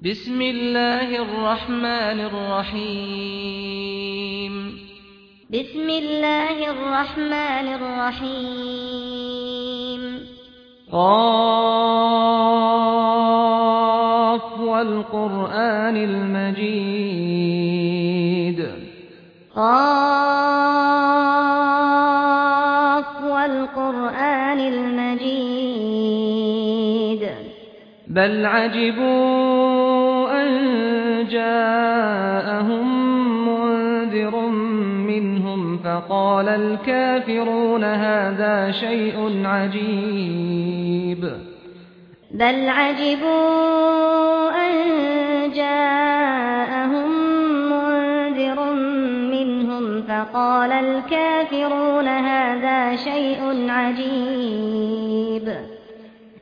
بسم الله الرحمن الرحيم بسم الله الرحمن الرحيم قاف والقرآن المجيد قاف والقرآن المجيد بل عجبوا جاءهم منذر منهم فقال الكافرون هذا شيء عجيب. بل عجبوا أن جاءهم منذر منهم فقال الكافرون هذا شيء عجيب.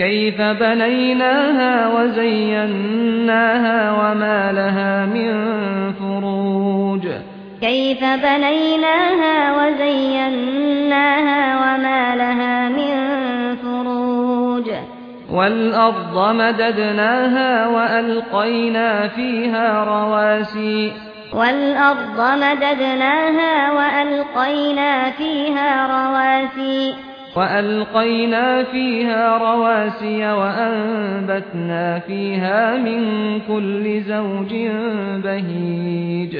كيف بنيناها وزيناها وما لها من فروج. كيف بنيناها وزيناها وما لها من فروج. والأرض مددناها وألقينا فيها رواسي. والأرض مددناها وألقينا فيها رواسي. وألقينا فيها رواسي وأنبتنا فيها من كل زوج بهيج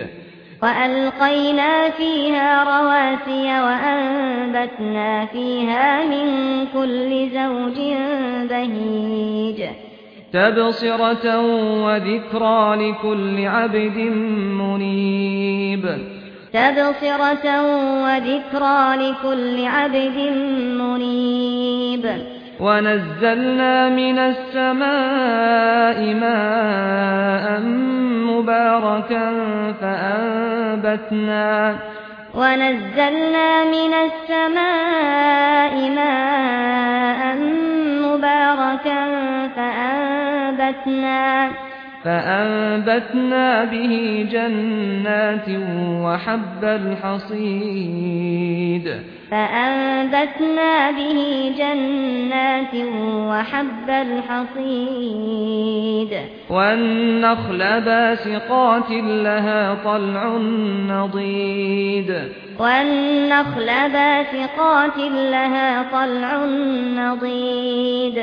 وألقينا فيها رواسي وأنبتنا فيها من كل زوج بهيج تبصرة وذكرى لكل عبد منيب تبصرة وذكرى لكل عبد منيب. ونزلنا من السماء ماء مباركا فأنبتنا. ونزلنا من السماء ماء مباركا فأنبتنا. فأنبتنا به جنات وحب الحصيد. فأنبتنا به جنات وحب الحصيد. والنخل باسقات لها طلع نضيد. والنخل باسقات لها طلع نضيد.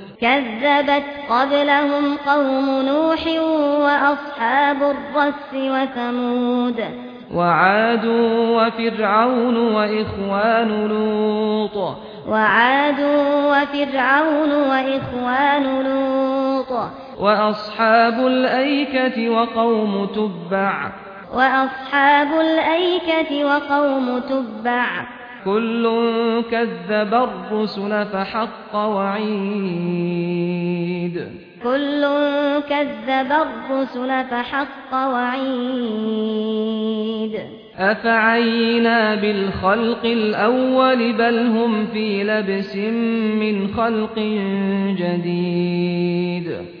كذبت قبلهم قوم نوح وأصحاب الرس وثمود وعاد وفرعون وإخوان لوط. وعاد وفرعون وإخوان لوط. وأصحاب الأيكة وقوم تبع. وأصحاب الأيكة وقوم تبع. كل كذب الرسل فحق وعيد كل كذب الرسل فحق وعيد أفعينا بالخلق الأول بل هم في لبس من خلق جديد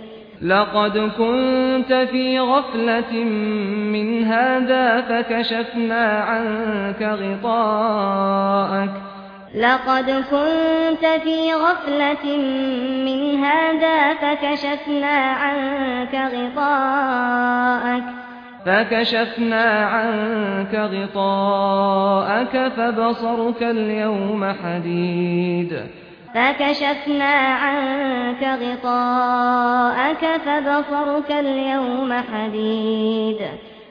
لقد كنت في غفلة من هذا فكشفنا عنك غطاءك. لقد كنت في غفلة من هذا فكشفنا عنك غطاءك. فكشفنا عنك غطاءك فبصرك اليوم حديد. فكشفنا عنك غطاءك فبصرك اليوم حديد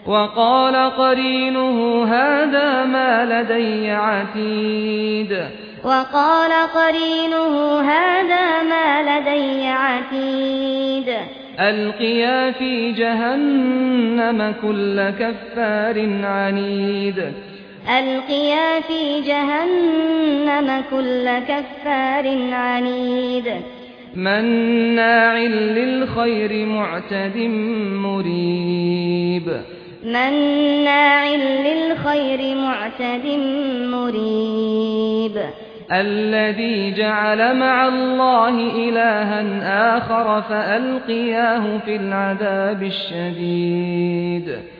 وقال قرينه هذا ما لدي عتيد وقال قرينه هذا ما لدي عتيد القيا في جهنم كل كفار عنيد ألقيا في جهنم كل كفار عنيد. من ناع للخير معتد مريب. من ناع للخير معتد مريب. الذي جعل مع الله إلها آخر فألقياه في العذاب الشديد.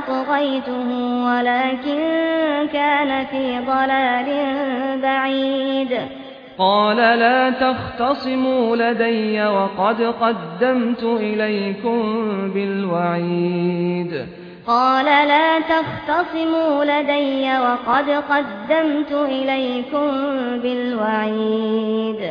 وما ولكن كان في ضلال بعيد. قال لا تختصموا لدي وقد قدمت إليكم بالوعيد. قال لا تختصموا لدي وقد قدمت إليكم بالوعيد.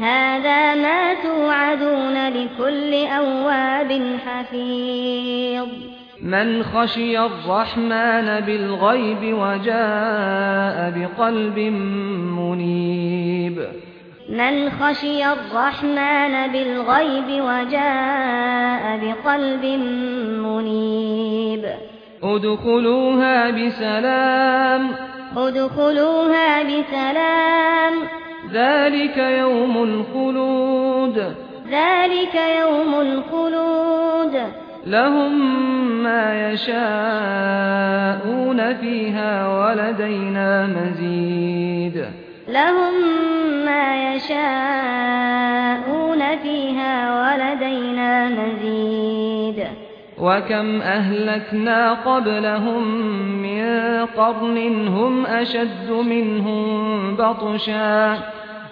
هذا ما توعدون لكل أواب حفيظ. من خشي الرحمن بالغيب وجاء بقلب منيب. من خشي الرحمن بالغيب وجاء بقلب منيب. ادخلوها بسلام. ادخلوها بسلام. ذلك يوم الخلود ذلك يوم الخلود لهم ما يشاءون فيها ولدينا مزيد لهم ما يشاءون فيها ولدينا مزيد وكم اهلكنا قبلهم من قرن هم اشد منهم بطشا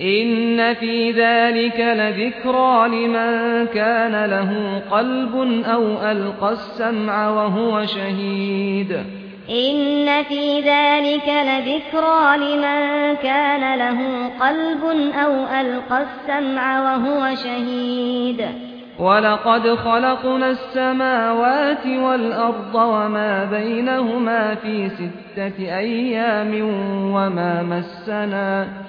إن في ذلك لذكرى لمن كان له قلب أو ألقى السمع وهو شهيد إن في ذلك لذكرى لمن كان له قلب أو ألقى السمع وهو شهيد ولقد خلقنا السماوات والأرض وما بينهما في ستة أيام وما مسنا وما مسنا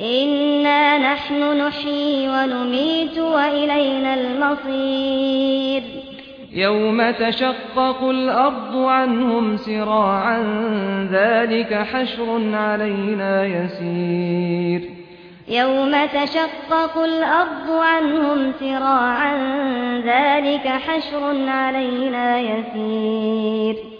إنا نحن نحيي ونميت وإلينا المصير يوم تشقق الأرض عنهم سراعا ذلك حشر علينا يسير يوم تشقق الأرض عنهم سراعا ذلك حشر علينا يسير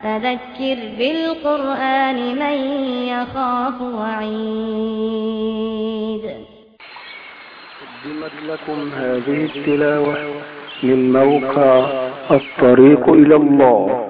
فذكر بالقرآن من يخاف وعيد. قدمت لكم هذه التلاوة من موقع الطريق إلى الله.